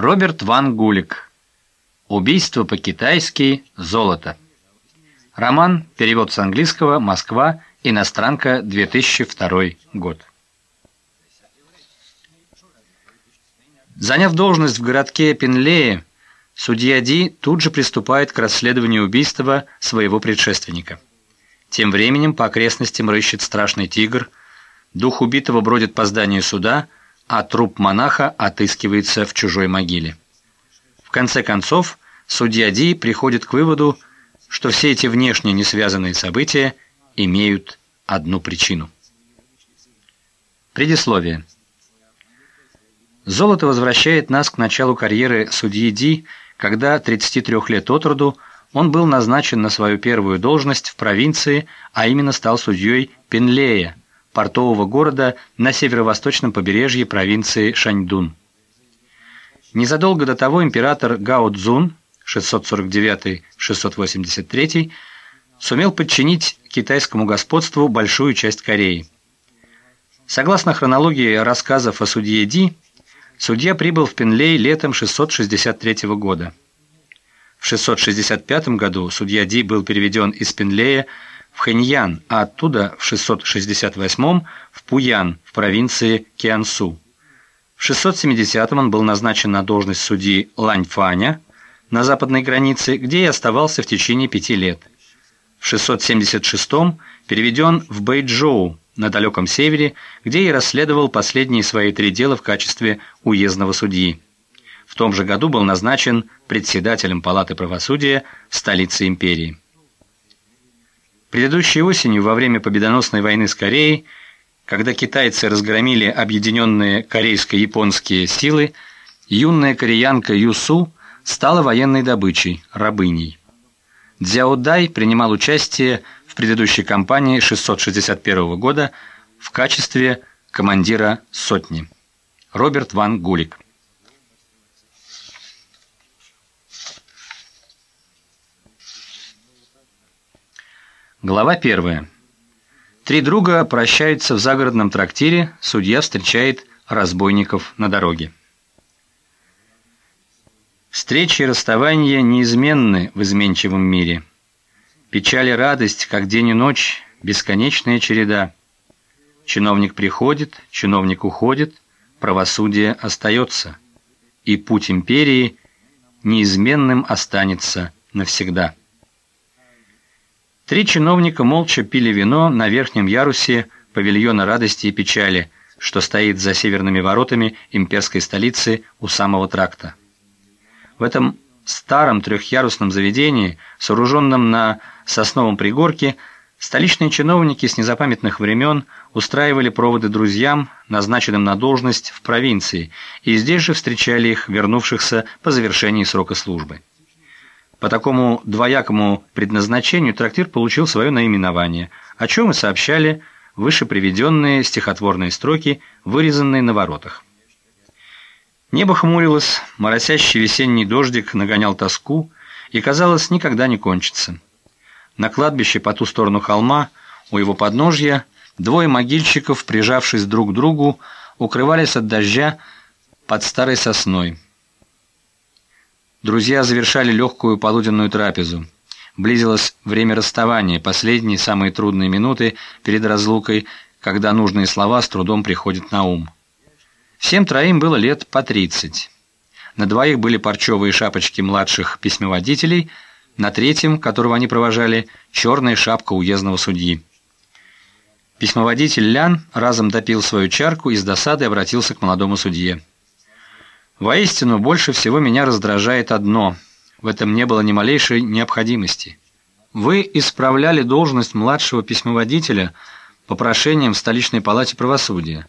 Роберт Ван Гулик. Убийство по-китайски. Золото. Роман. Перевод с английского. Москва. Иностранка. 2002 год. Заняв должность в городке Пенлее, судья Ди тут же приступает к расследованию убийства своего предшественника. Тем временем по окрестностям рыщет страшный тигр, дух убитого бродит по зданию суда – а труп монаха отыскивается в чужой могиле. В конце концов, судья Ди приходит к выводу, что все эти внешне не связанные события имеют одну причину. Предисловие. Золото возвращает нас к началу карьеры судьи Ди, когда 33 лет от роду он был назначен на свою первую должность в провинции, а именно стал судьей Пенлея, портового города на северо-восточном побережье провинции Шаньдун. Незадолго до того император Гао Цзун 649-683 сумел подчинить китайскому господству большую часть Кореи. Согласно хронологии рассказов о судье Ди, судья прибыл в Пенлей летом 663 года. В 665 году судья Ди был переведен из Пенлея в Хэньян, а оттуда в 668 в Пуян в провинции Киансу. В 670 он был назначен на должность судьи Ланьфаня на западной границе, где и оставался в течение пяти лет. В 676 переведен в Бэйчжоу на далеком севере, где и расследовал последние свои три дела в качестве уездного судьи. В том же году был назначен председателем Палаты правосудия в столице империи. Предыдущей осенью, во время победоносной войны с Кореей, когда китайцы разгромили объединенные корейско-японские силы, юная кореянка Юсу стала военной добычей, рабыней. Цзяо Дай принимал участие в предыдущей кампании 661 года в качестве командира сотни. Роберт Ван Гулик Глава первая. Три друга прощаются в загородном трактире, судья встречает разбойников на дороге. Встречи и расставания неизменны в изменчивом мире. Печаль и радость, как день и ночь, бесконечная череда. Чиновник приходит, чиновник уходит, правосудие остается, и путь империи неизменным останется навсегда. Три чиновника молча пили вино на верхнем ярусе павильона радости и печали, что стоит за северными воротами имперской столицы у самого тракта. В этом старом трехъярусном заведении, сооруженном на сосновом пригорке, столичные чиновники с незапамятных времен устраивали проводы друзьям, назначенным на должность в провинции, и здесь же встречали их, вернувшихся по завершении срока службы. По такому двоякому предназначению трактир получил свое наименование, о чем и сообщали выше приведенные стихотворные строки, вырезанные на воротах. Небо хмурилось, моросящий весенний дождик нагонял тоску и, казалось, никогда не кончится. На кладбище по ту сторону холма, у его подножья, двое могильщиков, прижавшись друг к другу, укрывались от дождя под старой сосной. Друзья завершали легкую полуденную трапезу. Близилось время расставания, последние, самые трудные минуты перед разлукой, когда нужные слова с трудом приходят на ум. Всем троим было лет по тридцать. На двоих были парчевые шапочки младших письмоводителей, на третьем, которого они провожали, черная шапка уездного судьи. Письмоводитель Лян разом допил свою чарку и с досадой обратился к молодому судье. Воистину, больше всего меня раздражает одно. В этом не было ни малейшей необходимости. Вы исправляли должность младшего письмоводителя по прошениям в столичной палате правосудия.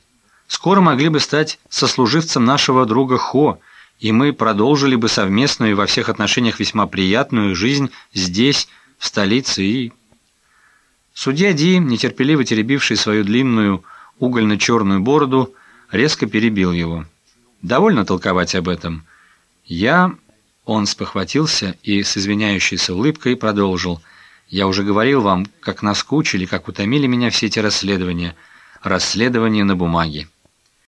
Скоро могли бы стать сослуживцем нашего друга Хо, и мы продолжили бы совместную и во всех отношениях весьма приятную жизнь здесь, в столице и... Судья Ди, нетерпеливо теребивший свою длинную угольно-черную бороду, резко перебил его. Довольно толковать об этом. Я... Он спохватился и с извиняющейся улыбкой продолжил. Я уже говорил вам, как наскучили, как утомили меня все эти расследования. Расследования на бумаге.